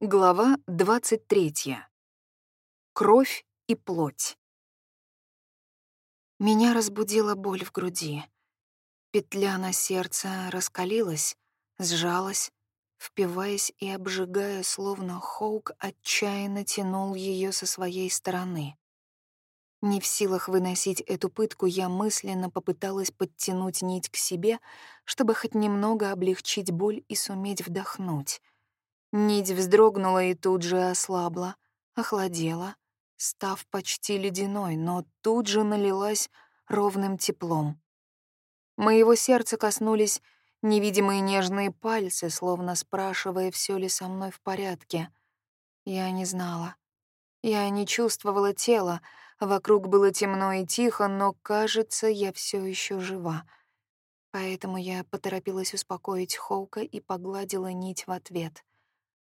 Глава 23. Кровь и плоть. Меня разбудила боль в груди. Петля на сердце раскалилась, сжалась, впиваясь и обжигая, словно Хоук отчаянно тянул ее со своей стороны. Не в силах выносить эту пытку, я мысленно попыталась подтянуть нить к себе, чтобы хоть немного облегчить боль и суметь вдохнуть — Нить вздрогнула и тут же ослабла, охладела, став почти ледяной, но тут же налилась ровным теплом. Моего сердца коснулись невидимые нежные пальцы, словно спрашивая, все ли со мной в порядке. Я не знала. Я не чувствовала тела, вокруг было темно и тихо, но, кажется, я все еще жива. Поэтому я поторопилась успокоить Хоука и погладила нить в ответ.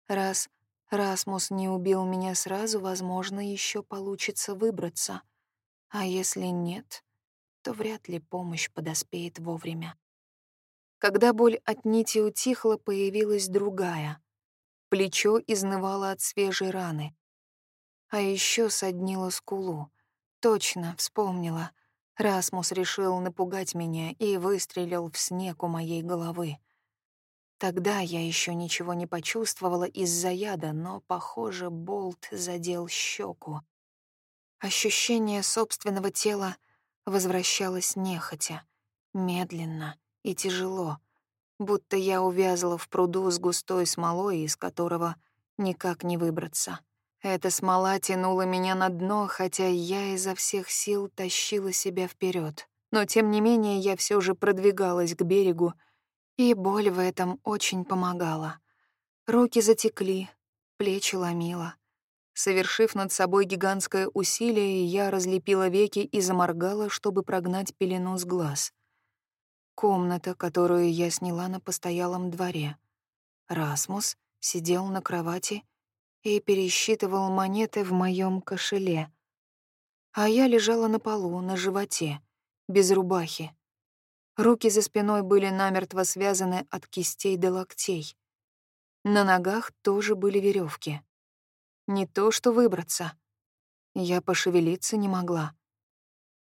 Раз Расмус не убил меня сразу, возможно, еще получится выбраться. А если нет, то вряд ли помощь подоспеет вовремя. Когда боль от нити утихла, появилась другая. Плечо изнывало от свежей раны. А еще соднило скулу. Точно, вспомнила. Расмус решил напугать меня и выстрелил в снег у моей головы. Тогда я еще ничего не почувствовала из-за яда, но, похоже, болт задел щеку. Ощущение собственного тела возвращалось нехотя, медленно и тяжело, будто я увязла в пруду с густой смолой, из которого никак не выбраться. Эта смола тянула меня на дно, хотя я изо всех сил тащила себя вперед. Но тем не менее я все же продвигалась к берегу, и боль в этом очень помогала. Руки затекли, плечи ломило. Совершив над собой гигантское усилие, я разлепила веки и заморгала, чтобы прогнать пелену с глаз. Комната, которую я сняла на постоялом дворе. Расмус сидел на кровати и пересчитывал монеты в моем кошеле. А я лежала на полу, на животе, без рубахи, Руки за спиной были намертво связаны от кистей до локтей. На ногах тоже были веревки. Не то что выбраться. Я пошевелиться не могла.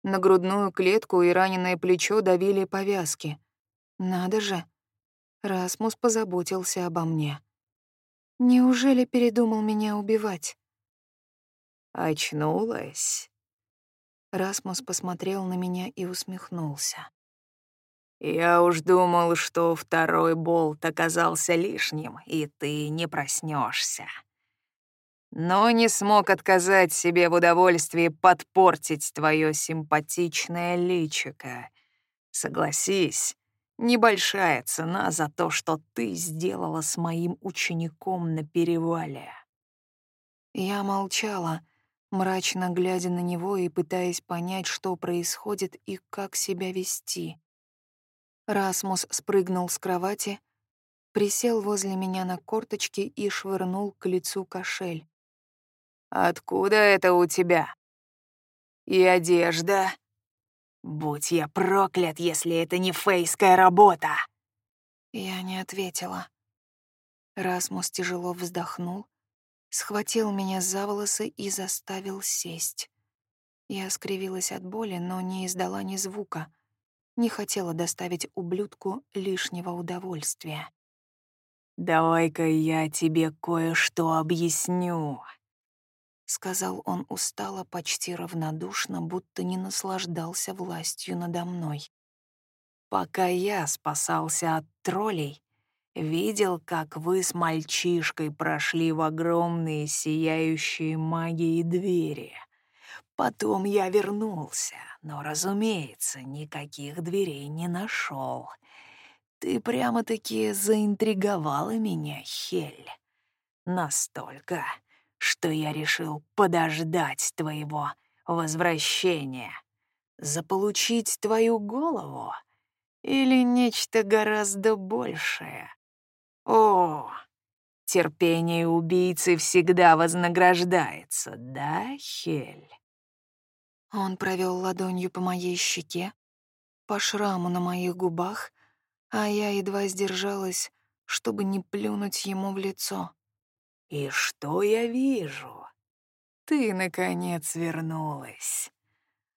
На грудную клетку и раненое плечо давили повязки. Надо же. Расмус позаботился обо мне. Неужели передумал меня убивать? Очнулась. Расмус посмотрел на меня и усмехнулся. Я уж думал, что второй болт оказался лишним, и ты не проснешься. Но не смог отказать себе в удовольствии подпортить твое симпатичное личико. Согласись, небольшая цена за то, что ты сделала с моим учеником на перевале. Я молчала, мрачно глядя на него и пытаясь понять, что происходит и как себя вести. Расмус спрыгнул с кровати, присел возле меня на корточки и швырнул к лицу кошель. «Откуда это у тебя?» «И одежда?» «Будь я проклят, если это не фейская работа!» Я не ответила. Расмус тяжело вздохнул, схватил меня за волосы и заставил сесть. Я скривилась от боли, но не издала ни звука — не хотела доставить ублюдку лишнего удовольствия. «Давай-ка я тебе кое-что объясню», — сказал он устало, почти равнодушно, будто не наслаждался властью надо мной. «Пока я спасался от троллей, видел, как вы с мальчишкой прошли в огромные сияющие магией двери. Потом я вернулся, но, разумеется, никаких дверей не нашел. Ты прямо-таки заинтриговала меня, Хель. Настолько, что я решил подождать твоего возвращения. Заполучить твою голову или нечто гораздо большее? О, терпение убийцы всегда вознаграждается, да, Хель? Он провел ладонью по моей щеке, по шраму на моих губах, а я едва сдержалась, чтобы не плюнуть ему в лицо. И что я вижу? Ты, наконец, вернулась.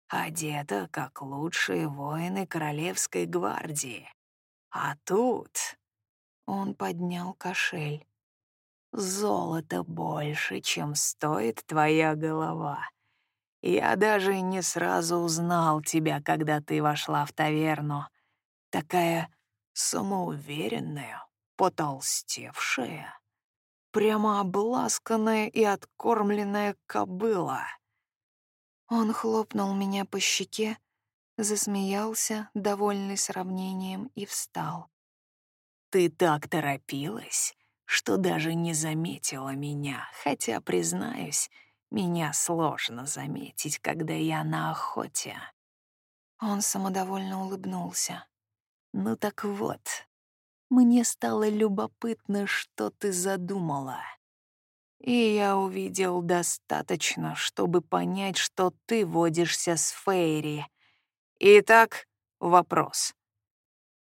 Одета, как лучшие воины Королевской гвардии. А тут... Он поднял кошель. Золото больше, чем стоит твоя голова. Я даже не сразу узнал тебя, когда ты вошла в таверну. Такая самоуверенная, потолстевшая, прямо обласканная и откормленная кобыла. Он хлопнул меня по щеке, засмеялся, довольный сравнением, и встал. «Ты так торопилась, что даже не заметила меня, хотя, признаюсь, меня сложно заметить, когда я на охоте». Он самодовольно улыбнулся. «Ну так вот, мне стало любопытно, что ты задумала. И я увидел достаточно, чтобы понять, что ты водишься с Фейри. Итак, вопрос.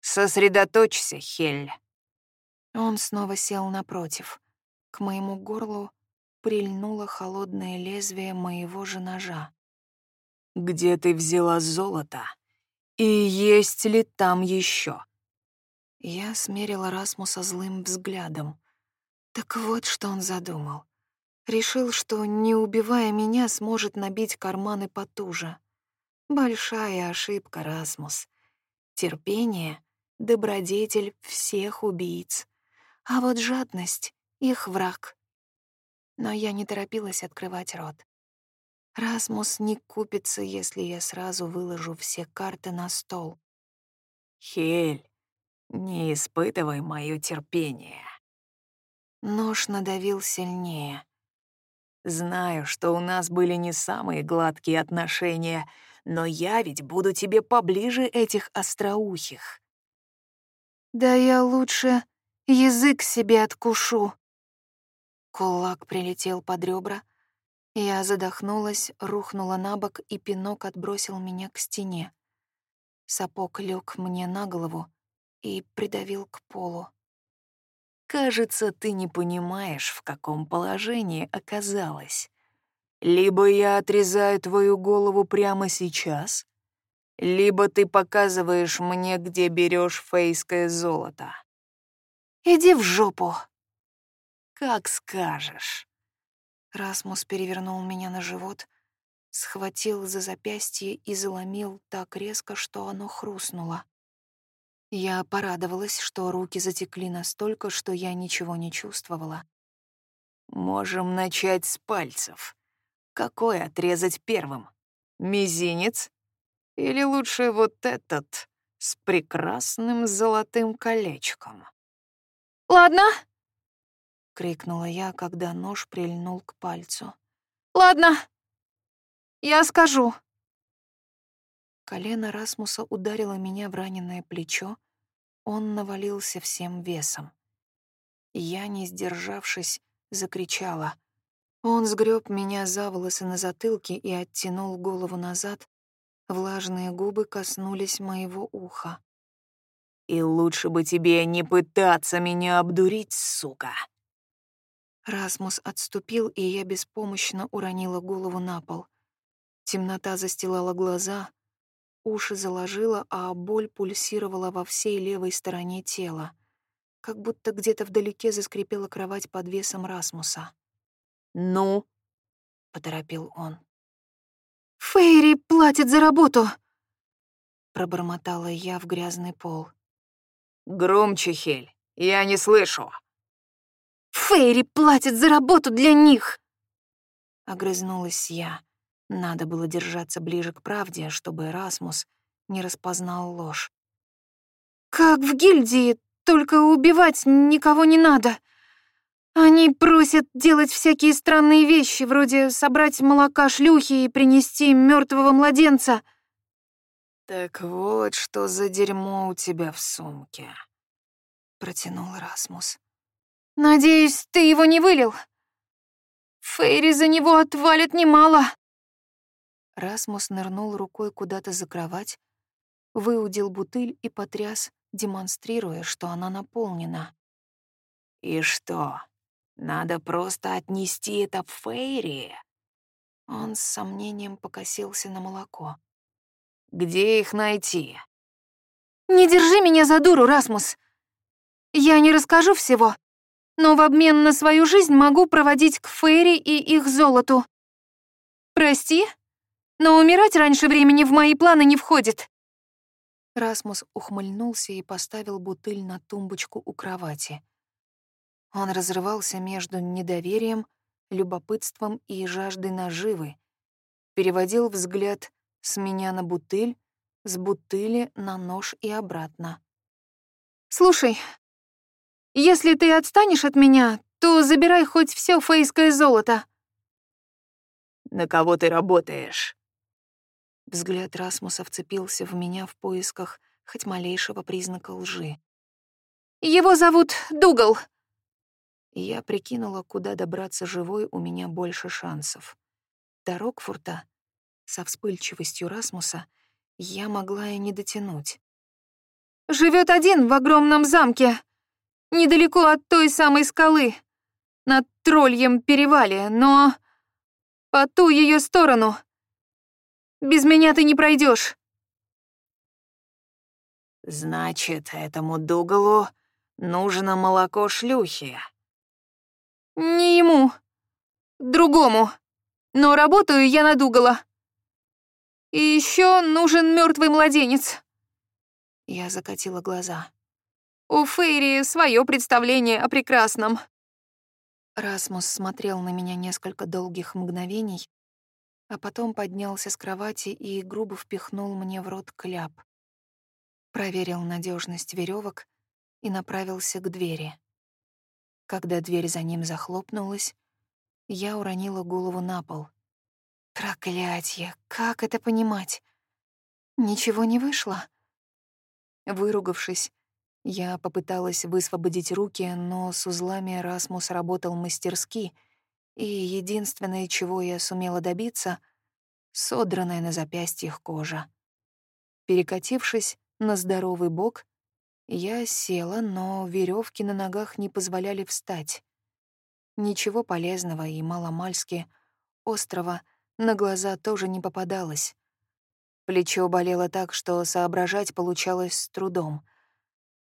Сосредоточься, Хель. Он снова сел напротив. К моему горлу прильнуло холодное лезвие моего же ножа. «Где ты взяла золото? И есть ли там еще? Я смерила Расмуса злым взглядом. Так вот, что он задумал. Решил, что, не убивая меня, сможет набить карманы потуже. Большая ошибка, Расмус. Терпение — добродетель всех убийц. А вот жадность — их враг. Но я не торопилась открывать рот. Расмус не купится, если я сразу выложу все карты на стол. «Хель, не испытывай моё терпение». Нож надавил сильнее. Знаю, что у нас были не самые гладкие отношения, но я ведь буду тебе поближе этих остроухих. Да я лучше язык себе откушу. Кулак прилетел под ребра. Я задохнулась, рухнула на бок, и пинок отбросил меня к стене. Сапог лег мне на голову и придавил к полу. Кажется, ты не понимаешь, в каком положении оказалась. Либо я отрезаю твою голову прямо сейчас, либо ты показываешь мне, где берешь фейское золото. Иди в жопу. Как скажешь. Расмус перевернул меня на живот, схватил за запястье и заломил так резко, что оно хрустнуло. Я порадовалась, что руки затекли настолько, что я ничего не чувствовала. «Можем начать с пальцев. Какой отрезать первым? Мизинец? Или лучше вот этот с прекрасным золотым колечком?» «Ладно!» — крикнула я, когда нож прильнул к пальцу. «Ладно, я скажу». Колено Расмуса ударило меня в раненое плечо, он навалился всем весом. Я, не сдержавшись, закричала. Он сгреб меня за волосы на затылке и оттянул голову назад. Влажные губы коснулись моего уха. «И лучше бы тебе не пытаться меня обдурить, сука!» Расмус отступил, и я беспомощно уронила голову на пол. Темнота застилала глаза, Уши заложило, а боль пульсировала во всей левой стороне тела. Как будто где-то вдалеке заскрипела кровать под весом Расмуса. «Ну?» — поторопил он. «Фейри платит за работу!» Пробормотала я в грязный пол. «Громче, Хель, я не слышу!» «Фейри платит за работу для них!» Огрызнулась я. Надо было держаться ближе к правде, чтобы Расмус не распознал ложь. «Как в гильдии, только убивать никого не надо. Они просят делать всякие странные вещи, вроде собрать молока шлюхи и принести мертвого младенца». «Так вот, что за дерьмо у тебя в сумке», — протянул Расмус. «Надеюсь, ты его не вылил? Фейри за него отвалит немало». Расмус нырнул рукой куда-то за кровать, выудил бутыль и потряс, демонстрируя, что она наполнена. «И что, Надо просто отнести это в Фейри. Он с сомнением покосился на молоко. Где их найти? Не держи меня за дуру, Расмус. Я не расскажу всего, но в обмен на свою жизнь могу проводить к Фейри и их золоту. Прости, но умирать раньше времени в мои планы не входит. Расмус ухмыльнулся и поставил бутыль на тумбочку у кровати. Он разрывался между недоверием, любопытством и жаждой наживы, переводил взгляд с меня на бутыль, с бутыли на нож и обратно. «Слушай, если ты отстанешь от меня, то забирай хоть все фейское золото». «На кого ты работаешь?» Взгляд Расмуса вцепился в меня в поисках хоть малейшего признака лжи. «Его зовут Дугал!» Я прикинула, куда добраться живой у меня больше шансов. До Рокфурта, со вспыльчивостью Расмуса, я могла и не дотянуть. Живет один в огромном замке, недалеко от той самой скалы, над Тролльем перевале, но по ту ее сторону — без меня ты не пройдешь. Значит, этому Дугалу нужно молоко шлюхи. Не ему, другому. Но работаю я на Дугала. И еще нужен мертвый младенец. Я закатила глаза. У Фейри свое представление о прекрасном. Расмус смотрел на меня несколько долгих мгновений, а потом поднялся с кровати и грубо впихнул мне в рот кляп. Проверил надежность веревок и направился к двери. Когда дверь за ним захлопнулась, я уронила голову на пол. Проклятье, как это понимать? Ничего не вышло. Выругавшись, я попыталась высвободить руки, но с узлами Расмус работал мастерски — и единственное, чего я сумела добиться — содранная на запястьях кожа. Перекатившись на здоровый бок, я села, но веревки на ногах не позволяли встать. Ничего полезного и маломальски острого на глаза тоже не попадалось. Плечо болело так, что соображать получалось с трудом.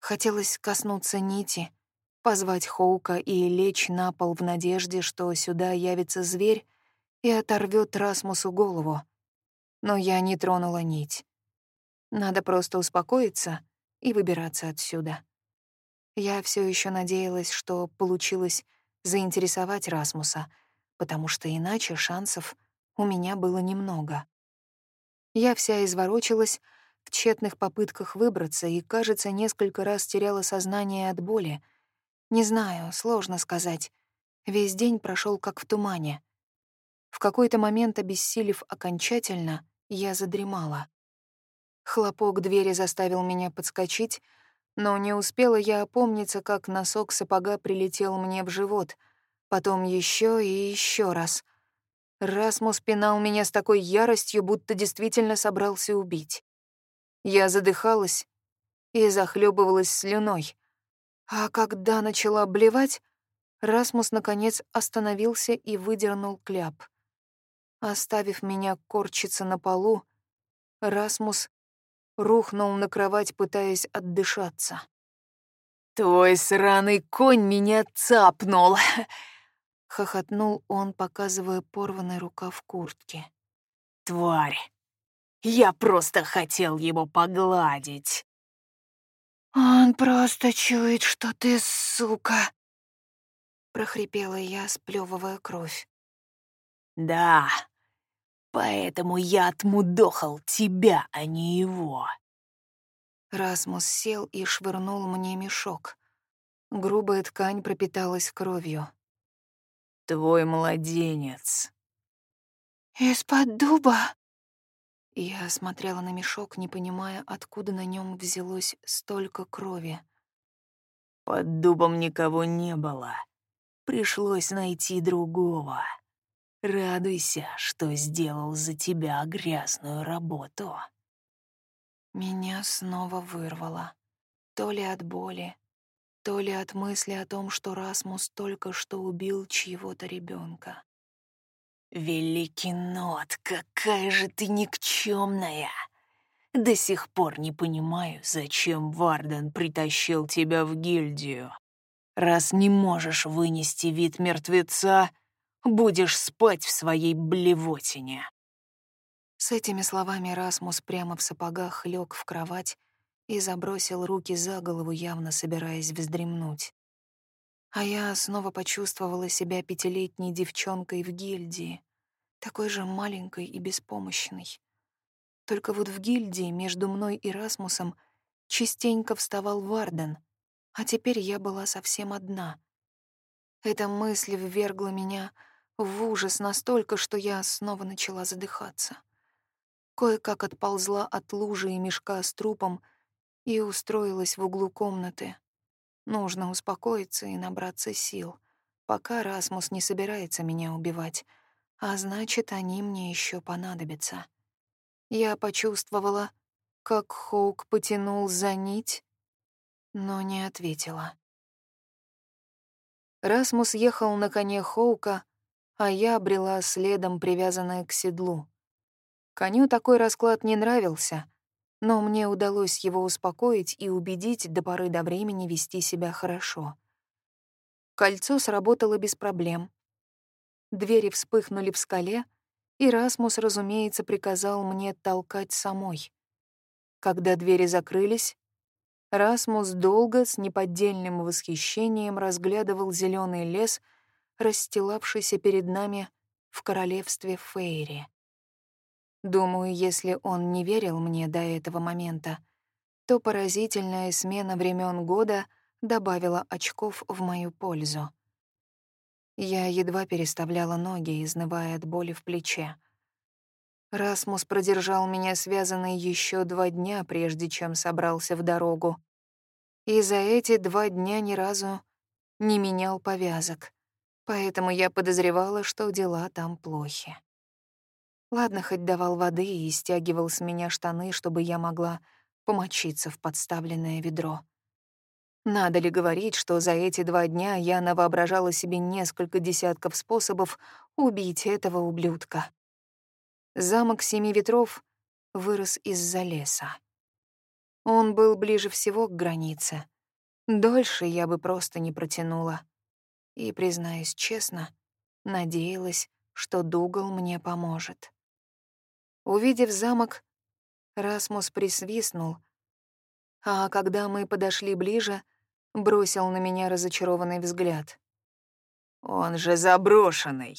Хотелось коснуться нити — позвать Хоука и лечь на пол в надежде, что сюда явится зверь и оторвет Расмусу голову. Но я не тронула нить. Надо просто успокоиться и выбираться отсюда. Я все еще надеялась, что получилось заинтересовать Расмуса, потому что иначе шансов у меня было немного. Я вся изворочилась в тщетных попытках выбраться и, кажется, несколько раз теряла сознание от боли — не знаю, сложно сказать. Весь день прошел как в тумане. В какой-то момент, обессилев окончательно, я задремала. Хлопок двери заставил меня подскочить, но не успела я опомниться, как носок сапога прилетел мне в живот, потом еще и еще раз. Расмус пинал меня с такой яростью, будто действительно собрался убить. Я задыхалась и захлебывалась слюной. А когда начала обливать, Расмус наконец остановился и выдернул кляп. Оставив меня корчиться на полу, Расмус рухнул на кровать, пытаясь отдышаться. «Твой сраный конь меня цапнул!» — хохотнул он, показывая порванный рукав куртки. «Тварь! Я просто хотел его погладить!» «Он просто чует, что ты сука!» прохрипела я, сплёвывая кровь. «Да, поэтому я отмудохал тебя, а не его». Расмус сел и швырнул мне мешок. Грубая ткань пропиталась кровью. «Твой младенец». «Из-под дуба?» Я смотрела на мешок, не понимая, откуда на нем взялось столько крови. Под дубом никого не было. Пришлось найти другого. Радуйся, что сделал за тебя грязную работу. Меня снова вырвало. То ли от боли, то ли от мысли о том, что Расмус только что убил чьего-то ребенка. «Великий Нот, какая же ты никчемная! До сих пор не понимаю, зачем Варден притащил тебя в гильдию. Раз не можешь вынести вид мертвеца, будешь спать в своей блевотине». С этими словами Расмус прямо в сапогах лег в кровать и забросил руки за голову, явно собираясь вздремнуть. А я снова почувствовала себя пятилетней девчонкой в гильдии, такой же маленькой и беспомощной. Только вот в гильдии между мной и Расмусом частенько вставал Варден, а теперь я была совсем одна. Эта мысль ввергла меня в ужас настолько, что я снова начала задыхаться. Кое-как отползла от лужи и мешка с трупом и устроилась в углу комнаты. Нужно успокоиться и набраться сил, пока Расмус не собирается меня убивать, а значит, они мне еще понадобятся. Я почувствовала, как Хоук потянул за нить, но не ответила. Расмус ехал на коне Хоука, а я брела следом, привязанная к седлу. Коню такой расклад не нравился, но мне удалось его успокоить и убедить до поры до времени вести себя хорошо. Кольцо сработало без проблем. Двери вспыхнули в скале, и Расмус, разумеется, приказал мне толкать самой. Когда двери закрылись, Расмус долго с неподдельным восхищением разглядывал зеленый лес, расстилавшийся перед нами в королевстве Фейри. Думаю, если он не верил мне до этого момента, то поразительная смена времен года добавила очков в мою пользу. Я едва переставляла ноги, изнывая от боли в плече. Расмус продержал меня связанной еще два дня, прежде чем собрался в дорогу. И за эти два дня ни разу не менял повязок, поэтому я подозревала, что дела там плохи. Ладно, хоть давал воды и стягивал с меня штаны, чтобы я могла помочиться в подставленное ведро. Надо ли говорить, что за эти два дня я навоображала себе несколько десятков способов убить этого ублюдка. Замок Семи Ветров вырос из-за леса. Он был ближе всего к границе. Дольше я бы просто не протянула. И, признаюсь честно, надеялась, что Дугал мне поможет. Увидев замок, Расмус присвистнул, а когда мы подошли ближе, бросил на меня разочарованный взгляд. «Он же заброшенный!»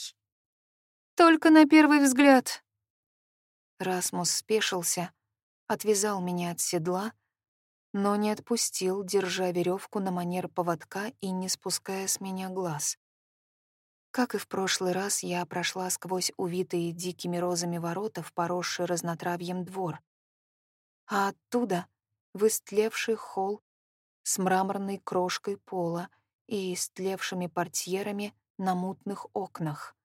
«Только на первый взгляд». Расмус спешился, отвязал меня от седла, но не отпустил, держа веревку на манер поводка и не спуская с меня глаз. Как и в прошлый раз, я прошла сквозь увитые дикими розами ворота в поросший разнотравьем двор. А оттуда — в истлевший холл с мраморной крошкой пола и истлевшими портьерами на мутных окнах.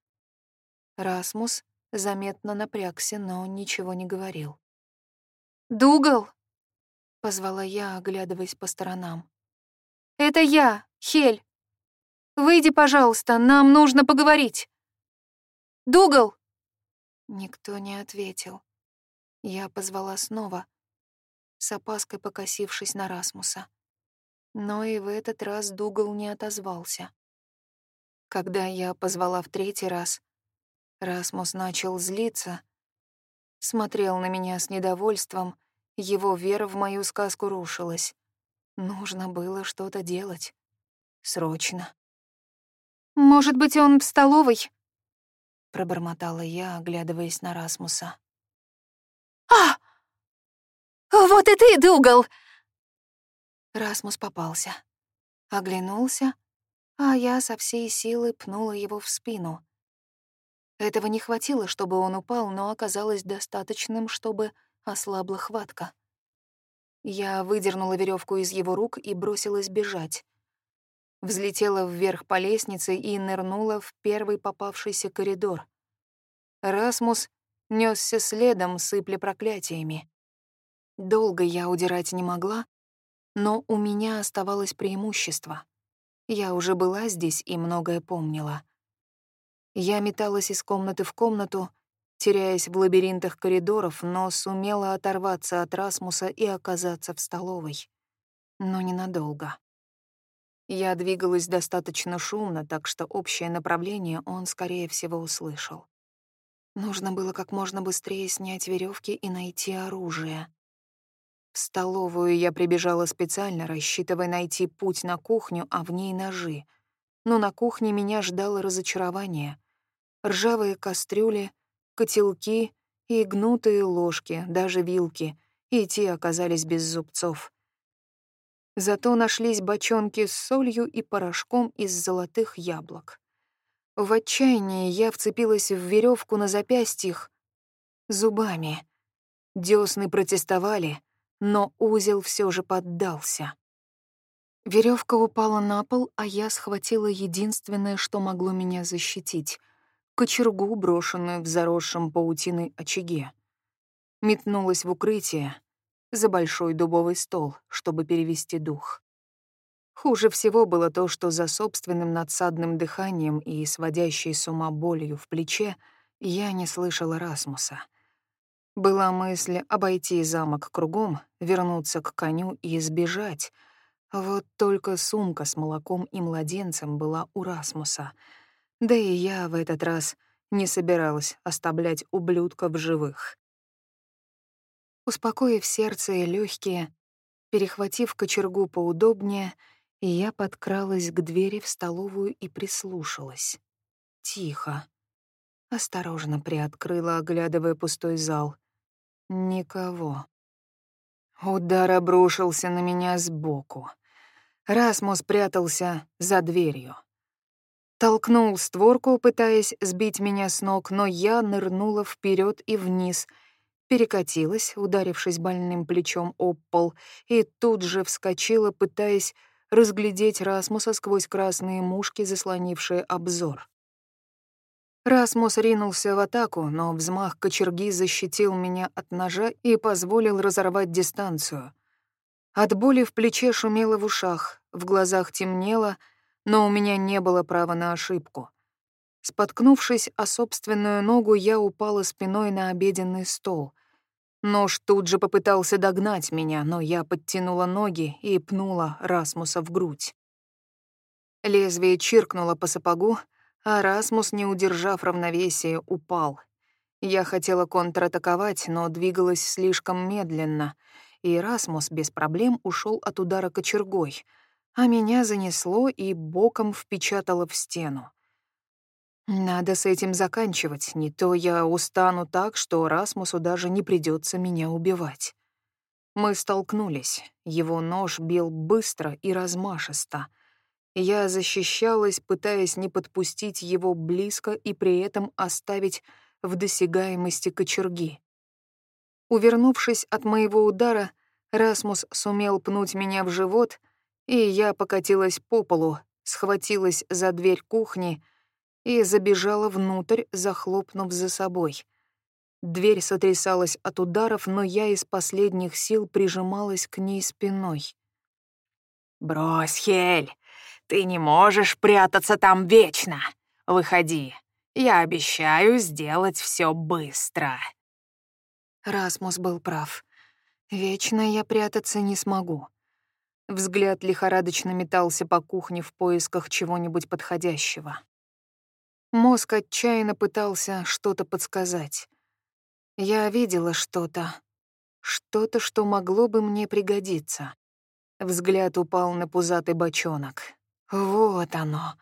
Расмус заметно напрягся, но ничего не говорил. «Дугал!» — позвала я, оглядываясь по сторонам. «Это я, Хель!» Выйди, пожалуйста, нам нужно поговорить. Дугал!» Никто не ответил. Я позвала снова, с опаской покосившись на Расмуса. Но и в этот раз Дугал не отозвался. Когда я позвала в третий раз, Расмус начал злиться, смотрел на меня с недовольством, его вера в мою сказку рушилась. Нужно было что-то делать. Срочно. «Может быть, он в столовой?» — пробормотала я, оглядываясь на Расмуса. «А! Вот и ты, Дугал!» Расмус попался. Оглянулся, а я со всей силы пнула его в спину. Этого не хватило, чтобы он упал, но оказалось достаточным, чтобы ослабла хватка. Я выдернула веревку из его рук и бросилась бежать взлетела вверх по лестнице и нырнула в первый попавшийся коридор. Расмус несся следом, сыпля проклятиями. Долго я удирать не могла, Но у меня оставалось преимущество. Я уже была здесь и многое помнила. Я металась из комнаты в комнату, теряясь в лабиринтах коридоров, но сумела оторваться от Расмуса и оказаться в столовой. Но ненадолго. Я двигалась достаточно шумно, так что общее направление он, скорее всего, услышал. Нужно было как можно быстрее снять веревки и найти оружие. В столовую я прибежала специально, рассчитывая найти путь на кухню, а в ней ножи. Но на кухне меня ждало разочарование. Ржавые кастрюли, котелки и гнутые ложки, даже вилки, и те оказались без зубцов. Зато нашлись бочонки с солью и порошком из золотых яблок. В отчаянии я вцепилась в веревку на запястьях зубами. Дёсны протестовали, но узел все же поддался. Веревка упала на пол, а я схватила единственное, что могло меня защитить — кочергу, брошенную в заросшем паутиной очаге. Метнулась в укрытие, за большой дубовый стол, чтобы перевести дух. Хуже всего было то, что за собственным надсадным дыханием и сводящей с ума болью в плече я не слышала Расмуса. Была мысль обойти замок кругом, вернуться к коню и сбежать. Вот только сумка с молоком и младенцем была у Расмуса. Да и я в этот раз не собиралась оставлять ублюдка в живых. Успокоив сердце и легкие, перехватив кочергу поудобнее, я подкралась к двери в столовую и прислушалась. Тихо. Осторожно приоткрыла, оглядывая пустой зал. Никого. Удар обрушился на меня сбоку. Расмус прятался за дверью. Толкнул створку, пытаясь сбить меня с ног, но я нырнула вперед и вниз — перекатилась, ударившись больным плечом об пол, и тут же вскочила, пытаясь разглядеть Расмуса сквозь красные мушки, заслонившие обзор. Расмус ринулся в атаку, но взмах кочерги защитил меня от ножа и позволил разорвать дистанцию. От боли в плече шумело в ушах, в глазах темнело, но у меня не было права на ошибку. Споткнувшись о собственную ногу, я упала спиной на обеденный стол. Нож тут же попытался догнать меня, но я подтянула ноги и пнула Расмуса в грудь. Лезвие чиркнуло по сапогу, а Расмус, не удержав равновесия, упал. Я хотела контратаковать, но двигалась слишком медленно, и Расмус без проблем ушел от удара кочергой, а меня занесло и боком впечатало в стену. Надо с этим заканчивать, не то я устану так, что Расмусу даже не придется меня убивать. Мы столкнулись. Его нож бил быстро и размашисто. Я защищалась, пытаясь не подпустить его близко и при этом оставить в досягаемости кочерги. Увернувшись от моего удара, Расмус сумел пнуть меня в живот, и я покатилась по полу, схватилась за дверь кухни — и забежала внутрь, захлопнув за собой. Дверь сотрясалась от ударов, но я из последних сил прижималась к ней спиной. «Брось, Хель, ты не можешь прятаться там вечно. Выходи, я обещаю сделать все быстро». Расмус был прав. Вечно я прятаться не смогу. Взгляд лихорадочно метался по кухне в поисках чего-нибудь подходящего. Мозг отчаянно пытался что-то подсказать. Я видела что-то. Что-то, что могло бы мне пригодиться. Взгляд упал на пузатый бочонок. Вот оно.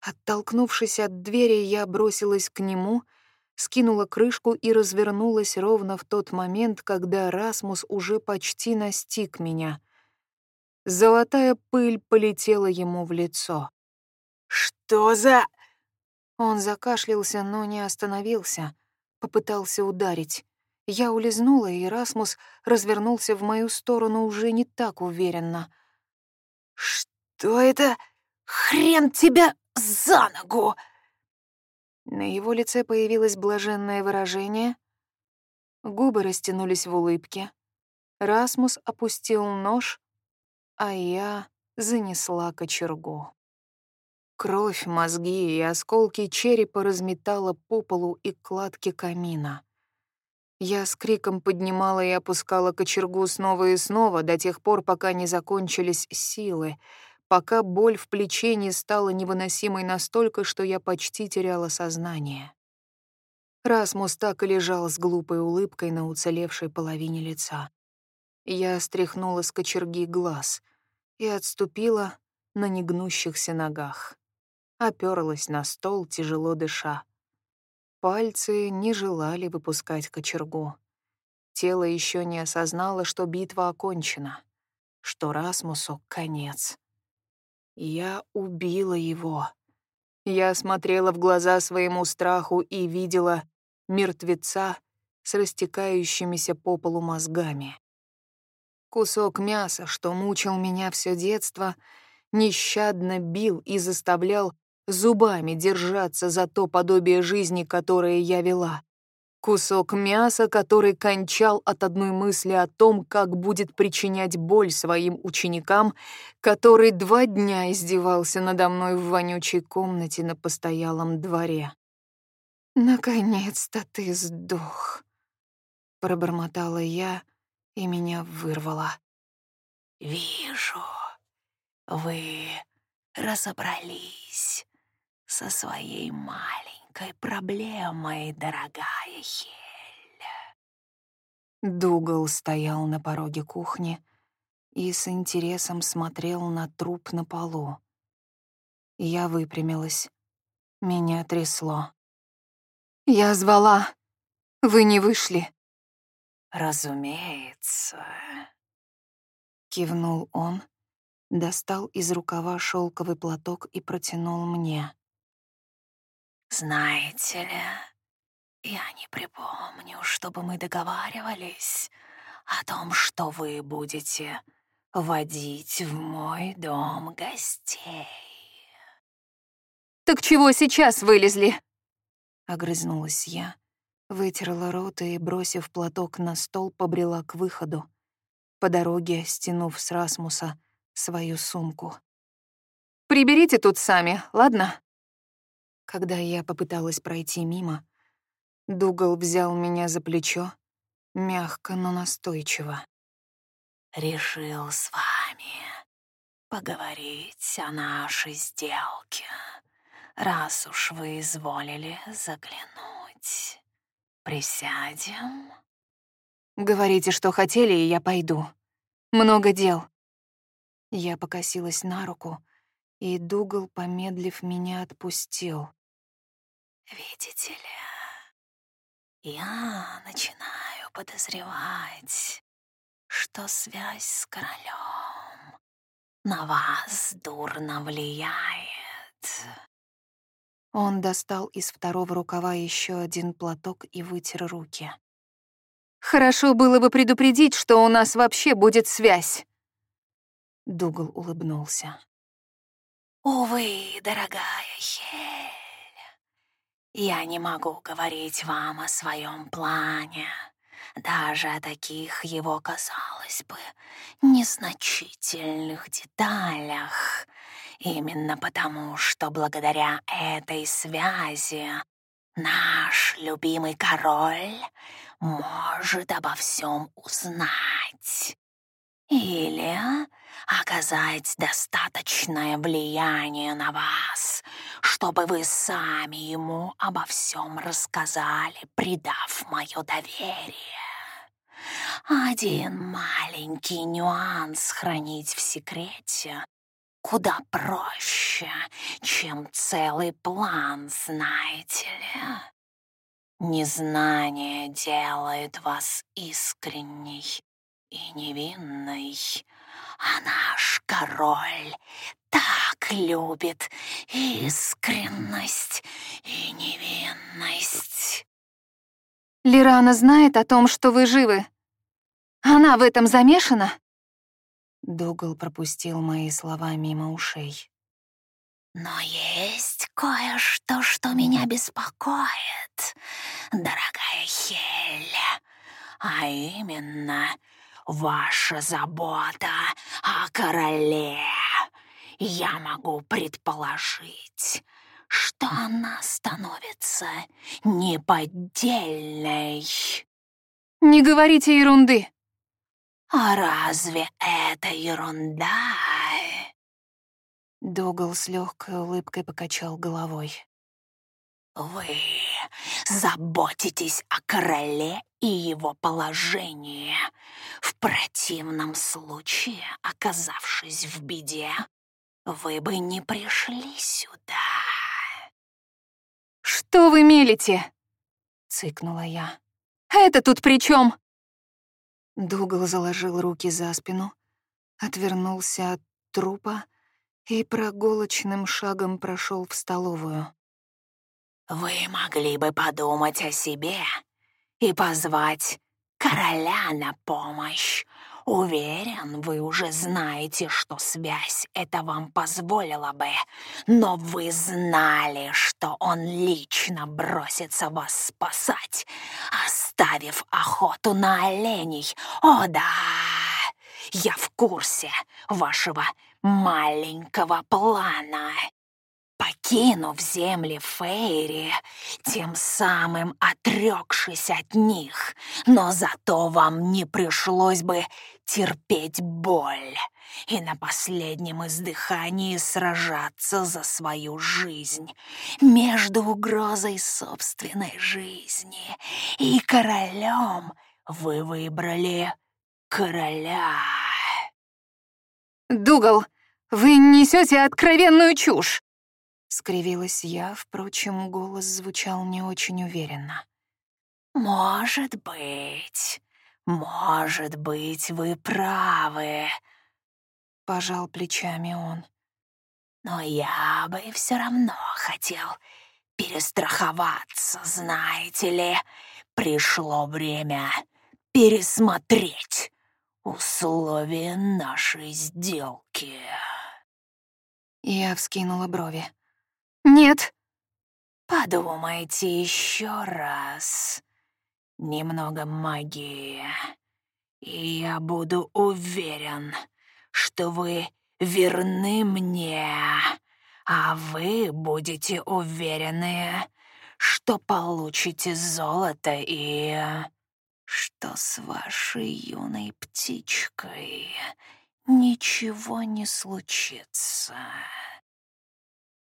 Оттолкнувшись от двери, я бросилась к нему, скинула крышку и развернулась ровно в тот момент, когда Расмус уже почти настиг меня. Золотая пыль полетела ему в лицо. «Что за...» Он закашлялся, но не остановился. Попытался ударить. Я улизнула, и Расмус развернулся в мою сторону уже не так уверенно. «Что это? Хрен тебя за ногу!» На его лице появилось блаженное выражение. Губы растянулись в улыбке. Расмус опустил нож, а я занесла кочергу. Кровь, мозги и осколки черепа разметала по полу и кладке камина. Я с криком поднимала и опускала кочергу снова и снова до тех пор, пока не закончились силы, пока боль в плече не стала невыносимой настолько, что я почти теряла сознание. Расмус так и лежал с глупой улыбкой на уцелевшей половине лица. Я стряхнула с кочерги глаз и отступила на негнущихся ногах. Оперлась на стол, тяжело дыша. Пальцы не желали выпускать кочергу. Тело еще не осознало, что битва окончена, что Расмусу конец. Я убила его. Я смотрела в глаза своему страху и видела мертвеца с растекающимися по полу мозгами. Кусок мяса, что мучил меня все детство, нещадно бил и заставлял зубами держаться за то подобие жизни, которое я вела. Кусок мяса, который кончал от одной мысли о том, как будет причинять боль своим ученикам, который два дня издевался надо мной в вонючей комнате на постоялом дворе. «Наконец-то ты сдох», — пробормотала я, и меня вырвало. «Вижу, вы разобрались со своей маленькой проблемой, дорогая Хель». Дугал стоял на пороге кухни и с интересом смотрел на труп на полу. Я выпрямилась. Меня трясло. «Я звала. Вы не вышли». «Разумеется», — кивнул он, достал из рукава шелковый платок и протянул мне. «Знаете ли, я не припомню, чтобы мы договаривались о том, что вы будете водить в мой дом гостей». «Так чего сейчас вылезли?» Огрызнулась я, вытерла рот и, бросив платок на стол, побрела к выходу, по дороге стянув с Расмуса свою сумку. «Приберите тут сами, ладно?» Когда я попыталась пройти мимо, Дугал взял меня за плечо, мягко, но настойчиво. «Решил с вами поговорить о нашей сделке», раз уж вы изволили заглянуть, присядем?» «Говорите, что хотели, и я пойду. Много дел». Я покосилась на руку, и Дугал, помедлив, меня отпустил. «Видите ли, я начинаю подозревать, что связь с королем на вас дурно влияет. Он достал из второго рукава еще один платок и вытер руки. «Хорошо было бы предупредить, что у нас вообще будет связь!» Дугал улыбнулся. «Увы, дорогая Хель, я не могу говорить вам о своем плане, даже о таких его, казалось бы, незначительных деталях, Именно потому, что благодаря этой связи наш любимый король может обо всем узнать. Или оказать достаточное влияние на вас, чтобы вы сами ему обо всем рассказали, придав мое доверие. Один маленький нюанс хранить в секрете куда проще, чем целый план, знаете ли. Незнание делает вас искренней и невинной, а наш король так любит искренность и невинность. Лирана знает о том, что вы живы. Она в этом замешана? Дугал пропустил мои слова мимо ушей. «Но есть кое-что, что меня беспокоит, дорогая Хель, а именно ваша забота о короле. Я могу предположить, что она становится неподдельной. Не говорите ерунды. А разве это ерунда? Догл с легкой улыбкой покачал головой. Вы заботитесь о короле и его положении. В противном случае, оказавшись в беде, вы бы не пришли сюда. «Что вы мелите?» — цыкнула я. «Это тут при чем? Дугал заложил руки за спину, отвернулся от трупа и прогулочным шагом прошел в столовую. «Вы могли бы подумать о себе и позвать короля на помощь. Уверен, вы уже знаете, что связь это вам позволила бы, но вы знали, что он лично бросится вас спасать, оставив охоту на оленей. О да, я в курсе вашего маленького плана покинув земли Фейри, тем самым отрекшись от них, но зато вам не пришлось бы терпеть боль и на последнем издыхании сражаться за свою жизнь между угрозой собственной жизни и королем вы выбрали короля. «Дугал, вы несете откровенную чушь!» Скривилась я, впрочем, голос звучал не очень уверенно. «Может быть, может быть, вы правы», — пожал плечами он. «Но я бы все равно хотел перестраховаться, знаете ли. Пришло время пересмотреть условия нашей сделки». Я вскинула брови. «Нет». «Подумайте еще раз. Немного магии, и я буду уверен, что вы верны мне, а вы будете уверены, что получите золото и что с вашей юной птичкой ничего не случится».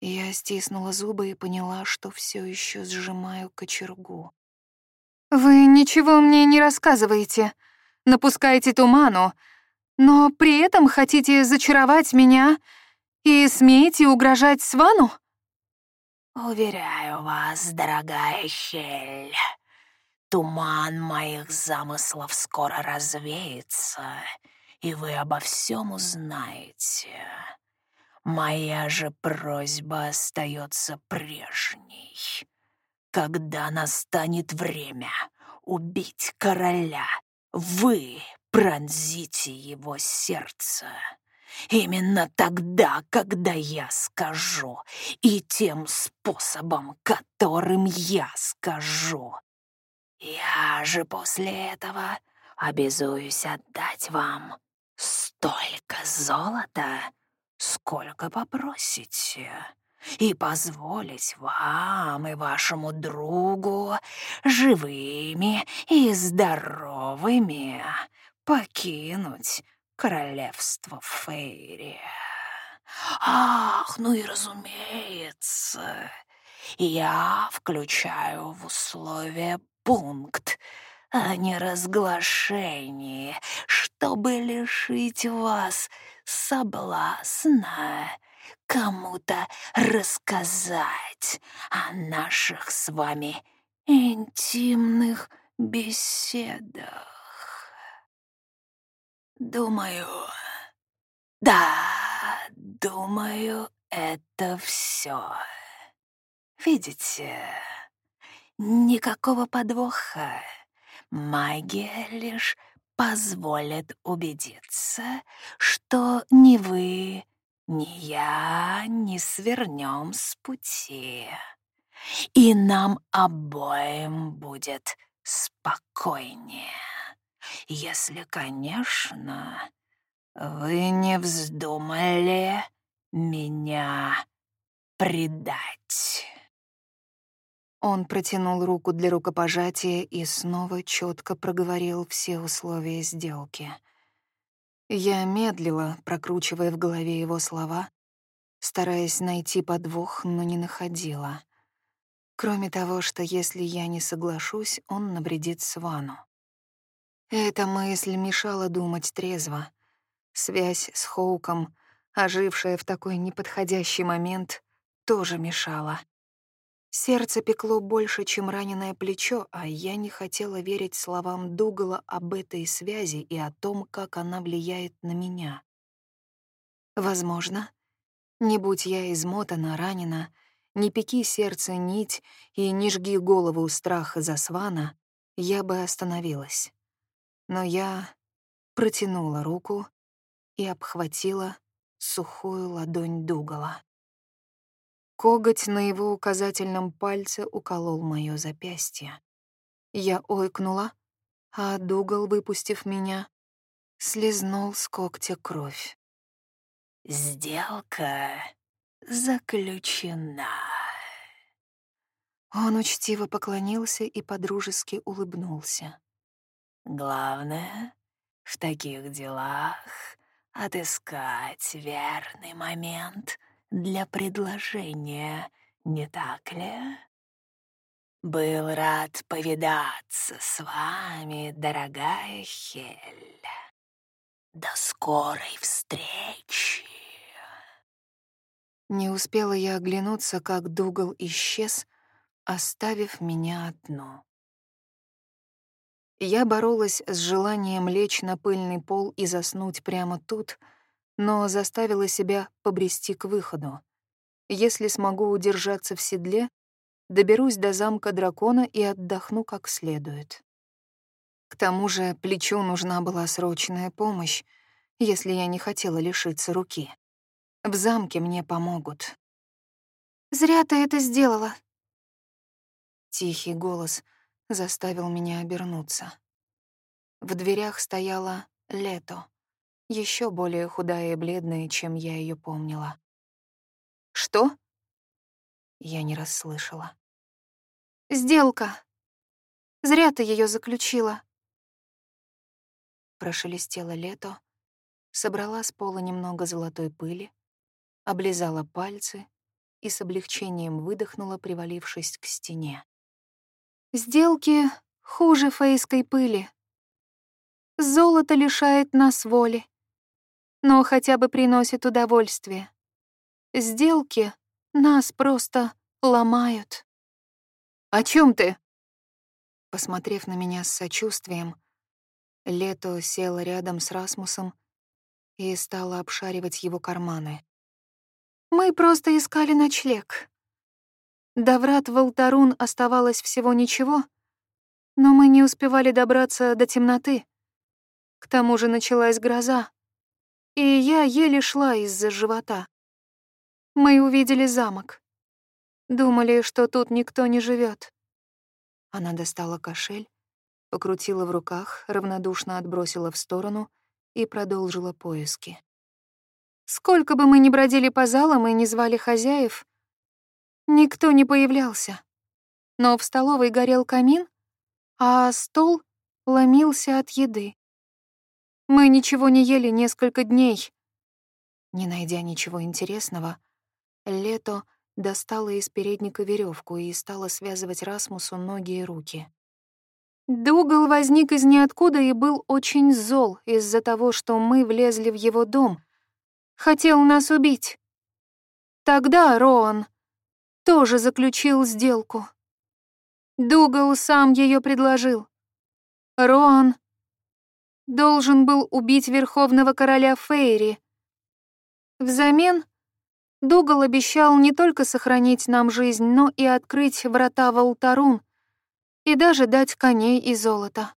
Я стиснула зубы и поняла, что все еще сжимаю кочергу. «Вы ничего мне не рассказываете, напускаете туману, но при этом хотите зачаровать меня и смеете угрожать Свану?» «Уверяю вас, дорогая Хель, туман моих замыслов скоро развеется, и вы обо всем узнаете». Моя же просьба остается прежней. Когда настанет время убить короля, вы пронзите его сердце. Именно тогда, когда я скажу, и тем способом, которым я скажу. Я же после этого обязуюсь отдать вам столько золота, сколько попросите, и позволить вам и вашему другу живыми и здоровыми покинуть королевство Фейри. Ах, ну и разумеется, я включаю в условия пункт о неразглашении, чтобы лишить вас соблазна кому-то рассказать о наших с вами интимных беседах. Думаю, да, думаю, это все. Видите, никакого подвоха. Магия лишь позволит убедиться, что ни вы, ни я не свернем с пути. И нам обоим будет спокойнее. если, конечно, вы не вздумали меня предать». Он протянул руку для рукопожатия и снова четко проговорил все условия сделки. Я медлила, прокручивая в голове его слова, стараясь найти подвох, но не находила. Кроме того, что если я не соглашусь, он навредит Свану. Эта мысль мешала думать трезво. Связь с Хоуком, ожившая в такой неподходящий момент, тоже мешала. Сердце пекло больше, чем раненое плечо, а я не хотела верить словам Дугала об этой связи и о том, как она влияет на меня. Возможно, не будь я измотана, ранена, не пеки сердце нить и не жги голову страха за свана, я бы остановилась. Но я протянула руку и обхватила сухую ладонь Дугала. Коготь на его указательном пальце уколол моё запястье. Я ойкнула, а Дугал, выпустив меня, слезнул с когтя кровь. «Сделка заключена». Он учтиво поклонился и подружески улыбнулся. «Главное в таких делах отыскать верный момент для предложения, не так ли? Был рад повидаться с вами, дорогая Хель. До скорой встречи. Не успела я оглянуться, как Дугал исчез, оставив меня одну. Я боролась с желанием лечь на пыльный пол и заснуть прямо тут, но заставила себя побрести к выходу. Если смогу удержаться в седле, доберусь до замка дракона и отдохну как следует. К тому же плечу нужна была срочная помощь, если я не хотела лишиться руки. В замке мне помогут. «Зря ты это сделала». Тихий голос заставил меня обернуться. В дверях стояла Лето, еще более худая и бледная, чем я ее помнила. «Что?» Я не расслышала. «Сделка. Зря ты ее заключила». Прошелестело лето, собрала с пола немного золотой пыли, облизала пальцы и с облегчением выдохнула, привалившись к стене. «Сделки хуже фейской пыли. Золото лишает нас воли, но хотя бы приносит удовольствие. Сделки нас просто ломают». «О чем ты?» Посмотрев на меня с сочувствием, Лето села рядом с Расмусом и стала обшаривать его карманы. Мы просто искали ночлег. До врат Волтарун оставалось всего ничего, но мы не успевали добраться до темноты. К тому же началась гроза, и я еле шла из-за живота. Мы увидели замок. Думали, что тут никто не живет. Она достала кошель, покрутила в руках, равнодушно отбросила в сторону и продолжила поиски. Сколько бы мы ни бродили по залам и не звали хозяев, никто не появлялся. Но в столовой горел камин, а стол ломился от еды. Мы ничего не ели несколько дней. Не найдя ничего интересного, Лето достала из передника веревку и стала связывать Расмусу ноги и руки. Дугал возник из ниоткуда и был очень зол из-за того, что мы влезли в его дом — хотел нас убить. Тогда Роан тоже заключил сделку. Дугал сам ее предложил. Роан должен был убить верховного короля Фейри. Взамен Дугал обещал не только сохранить нам жизнь, но и открыть врата в Алтарун и даже дать коней и золото.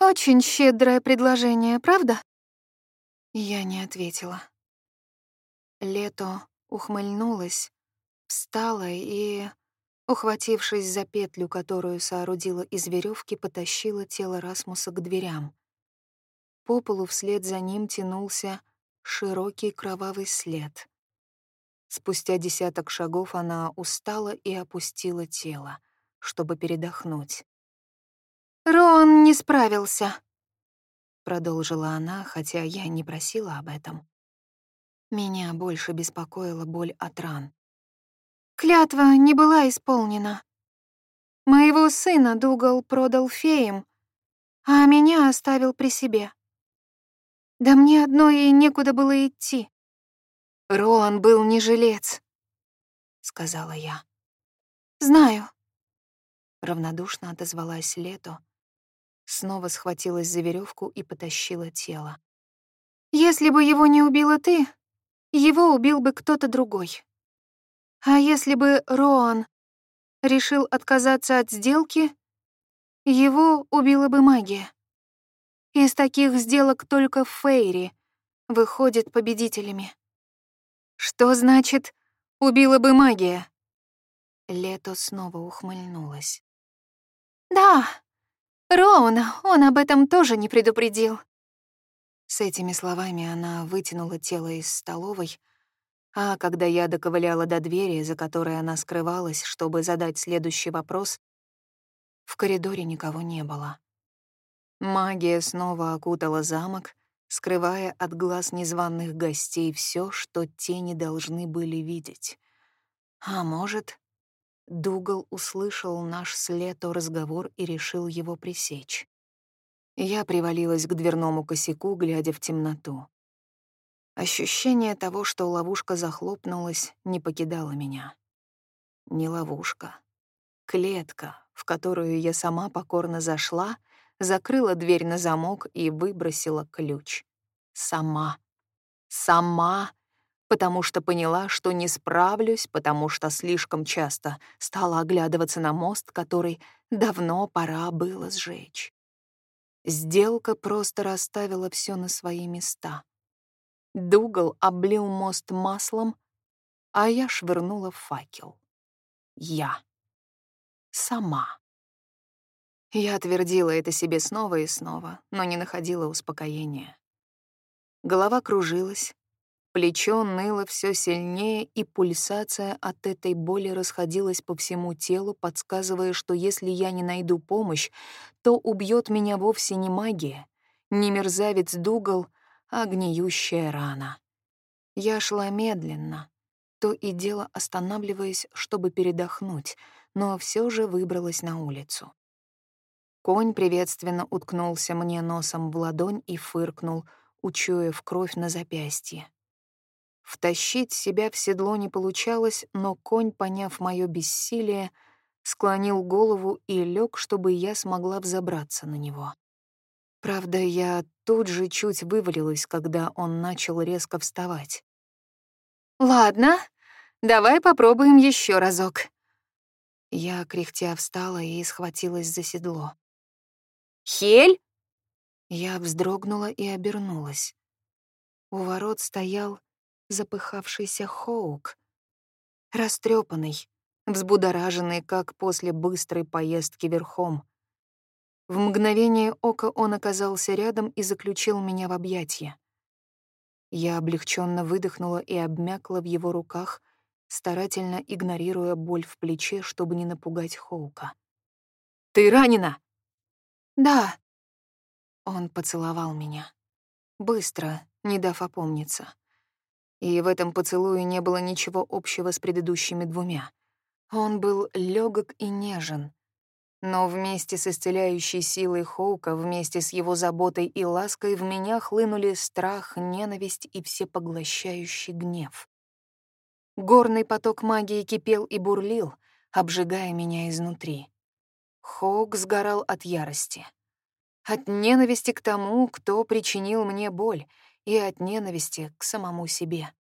Очень щедрое предложение, правда? Я не ответила. Лето ухмыльнулась, встала и Ухватившись за петлю, которую соорудила из веревки, потащила тело Расмуса к дверям. По полу вслед за ним тянулся широкий кровавый след. Спустя десяток шагов она устала и опустила тело, чтобы передохнуть. «Рон не справился», — продолжила она, хотя я не просила об этом. Меня больше беспокоила боль от ран. Клятва не была исполнена. Моего сына Дугал продал феям, а меня оставил при себе. Да мне одной и некуда было идти. Роан был не жилец, сказала я. Знаю. Равнодушно отозвалась Лето, снова схватилась за веревку и потащила тело. Если бы его не убила ты, его убил бы кто-то другой. А если бы Роан решил отказаться от сделки, его убила бы магия. Из таких сделок только Фейри выходят победителями. Что значит «убила бы магия»? Лето снова ухмыльнулась. «Да, Роуна он об этом тоже не предупредил». С этими словами она вытянула тело из столовой, а когда я доковыляла до двери, за которой она скрывалась, чтобы задать следующий вопрос, в коридоре никого не было. Магия снова окутала замок, скрывая от глаз незваных гостей все, что те не должны были видеть. А может, Дугал услышал наш с Лето разговор и решил его пресечь. Я привалилась к дверному косяку, глядя в темноту. Ощущение того, что ловушка захлопнулась, не покидало меня. Не ловушка. Клетка, в которую я сама покорно зашла, закрыла дверь на замок и выбросила ключ. Сама. Сама, потому что поняла, что не справлюсь, потому что слишком часто стала оглядываться на мост, который давно пора было сжечь. Сделка просто расставила все на свои места. Дугал облил мост маслом, а я швырнула факел. Я. Сама. Я твердила это себе снова и снова, но не находила успокоения. Голова кружилась, плечо ныло все сильнее, и пульсация от этой боли расходилась по всему телу, подсказывая, что если я не найду помощь, то убьет меня вовсе не магия, не мерзавец Дугал — а гниющая рана. Я шла медленно, то и дело останавливаясь, чтобы передохнуть, но все же выбралась на улицу. Конь приветственно уткнулся мне носом в ладонь и фыркнул, учуяв кровь на запястье. Втащить себя в седло не получалось, но конь, поняв мое бессилие, склонил голову и лег, чтобы я смогла взобраться на него. Правда, я тут же чуть вывалилась, когда он начал резко вставать. «Ладно, давай попробуем еще разок». Я, кряхтя, встала и схватилась за седло. «Хель?» Я вздрогнула и обернулась. У ворот стоял запыхавшийся Хоук, растрепанный, взбудораженный, как после быстрой поездки верхом. В мгновение ока он оказался рядом и заключил меня в объятия. Я облегченно выдохнула и обмякла в его руках, старательно игнорируя боль в плече, чтобы не напугать Хоука. «Ты ранена?» «Да». Он поцеловал меня. Быстро, не дав опомниться. И в этом поцелуе не было ничего общего с предыдущими двумя. Он был легок и нежен, но вместе с исцеляющей силой Хоука, вместе с его заботой и лаской в меня хлынули страх, ненависть и всепоглощающий гнев. Горный поток магии кипел и бурлил, обжигая меня изнутри. Хоук сгорал от ярости. От ненависти к тому, кто причинил мне боль, и от ненависти к самому себе.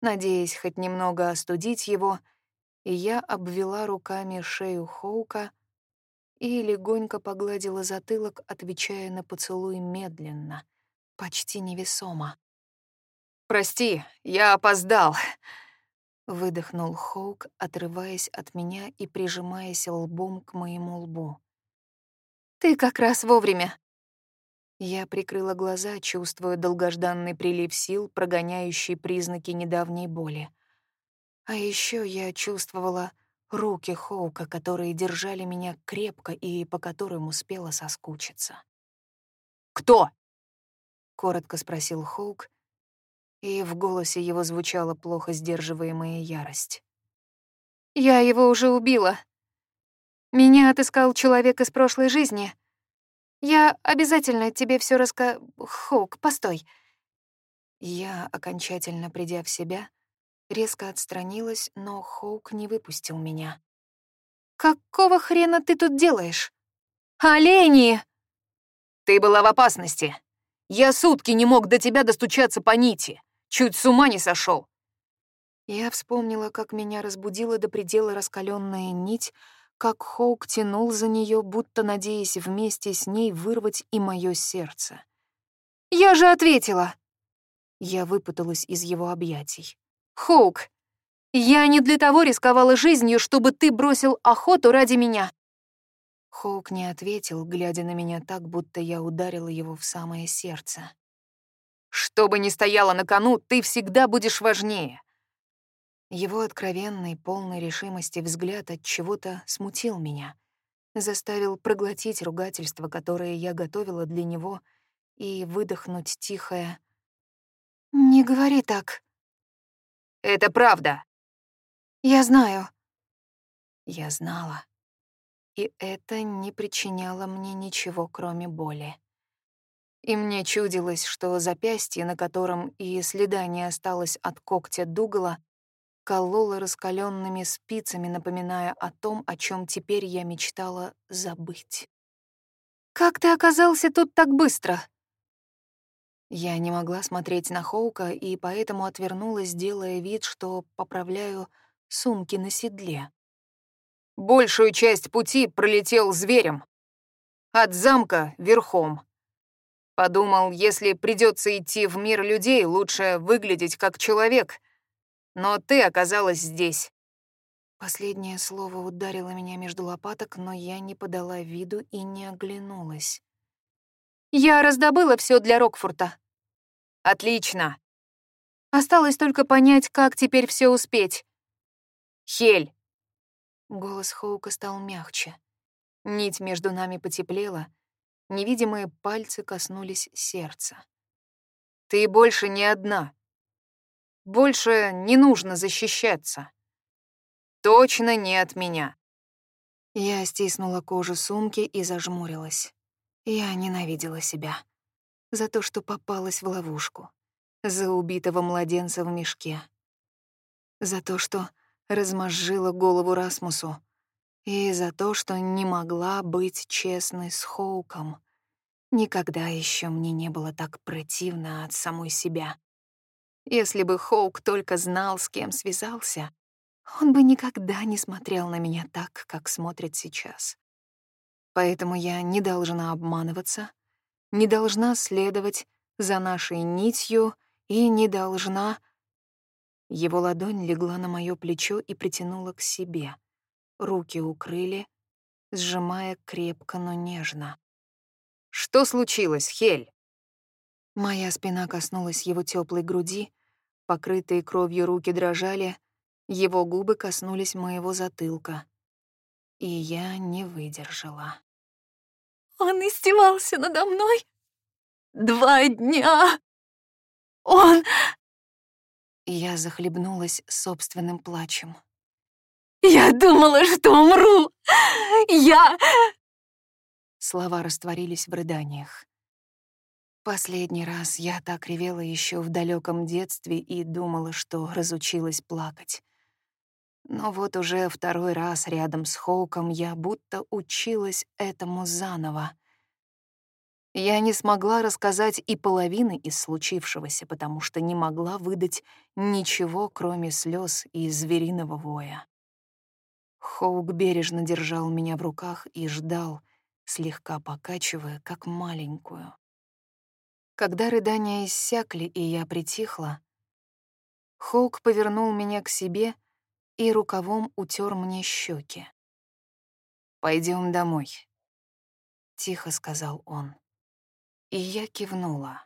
Надеясь хоть немного остудить его, я обвела руками шею Хоука, и легонько погладила затылок, отвечая на поцелуй медленно, почти невесомо. «Прости, я опоздал». Выдохнул Хоук, отрываясь от меня и прижимаясь лбом к моему лбу. «Ты как раз вовремя!» Я прикрыла глаза, чувствуя долгожданный прилив сил, прогоняющий признаки недавней боли. А еще я чувствовала руки Хоука, которые держали меня крепко и по которым успела соскучиться. «Кто?» — коротко спросил Хоук, и в голосе его звучала плохо сдерживаемая ярость. «Я его уже убила. Меня отыскал человек из прошлой жизни. Я обязательно тебе все раска... Хоук, постой». Я, окончательно придя в себя, резко отстранилась, но Хоук не выпустил меня. «Какого хрена ты тут делаешь? Олени!» «Ты была в опасности. Я сутки не мог до тебя достучаться по нити. Чуть с ума не сошел. Я вспомнила, как меня разбудила до предела раскаленная нить, как Хоук тянул за нее, будто надеясь вместе с ней вырвать и мое сердце. «Я же ответила!» Я выпуталась из его объятий. «Хоук, я не для того рисковала жизнью, чтобы ты бросил охоту ради меня!» Хоук не ответил, глядя на меня так, будто я ударила его в самое сердце. Что бы ни стояло на кону, ты всегда будешь важнее. Его откровенный, полный решимости взгляд от чего-то смутил меня, заставил проглотить ругательство, которое я готовила для него, и выдохнуть тихое «Не говори так». «Это правда». «Я знаю». Я знала. И это не причиняло мне ничего, кроме боли и мне чудилось, что запястье, на котором и следа не осталось от когтя Дугала, кололо раскаленными спицами, напоминая о том, о чем теперь я мечтала забыть. «Как ты оказался тут так быстро?» Я не могла смотреть на Хоука и поэтому отвернулась, делая вид, что поправляю сумки на седле. «Большую часть пути пролетел зверем. От замка верхом. Подумал, если придется идти в мир людей, лучше выглядеть как человек. Но ты оказалась здесь. Последнее слово ударило меня между лопаток, но я не подала виду и не оглянулась. «Я раздобыла все для Рокфурта». «Отлично». «Осталось только понять, как теперь все успеть». «Хель». Голос Хоука стал мягче. Нить между нами потеплела, Невидимые пальцы коснулись сердца. «Ты больше не одна. Больше не нужно защищаться. Точно не от меня». Я стиснула кожу сумки и зажмурилась. Я ненавидела себя. За то, что попалась в ловушку. За убитого младенца в мешке. За то, что размозжила голову Расмусу, и за то, что не могла быть честной с Хоуком. Никогда еще мне не было так противно от самой себя. Если бы Хоук только знал, с кем связался, он бы никогда не смотрел на меня так, как смотрит сейчас. Поэтому я не должна обманываться, не должна следовать за нашей нитью и не должна... Его ладонь легла на моё плечо и притянула к себе — руки укрыли, сжимая крепко, но нежно. «Что случилось, Хель?» Моя спина коснулась его теплой груди, покрытые кровью руки дрожали, его губы коснулись моего затылка. И я не выдержала. «Он издевался надо мной два дня! Он...» Я захлебнулась собственным плачем. «Я думала, что умру! Я...» Слова растворились в рыданиях. Последний раз я так ревела еще в далеком детстве и думала, что разучилась плакать. Но вот уже второй раз рядом с Хоуком я будто училась этому заново. Я не смогла рассказать и половины из случившегося, потому что не могла выдать ничего, кроме слез и звериного воя. Хоук бережно держал меня в руках и ждал, слегка покачивая, как маленькую. Когда рыдания иссякли, и я притихла, Хоук повернул меня к себе и рукавом утер мне щеки. Пойдем домой», — тихо сказал он. И я кивнула.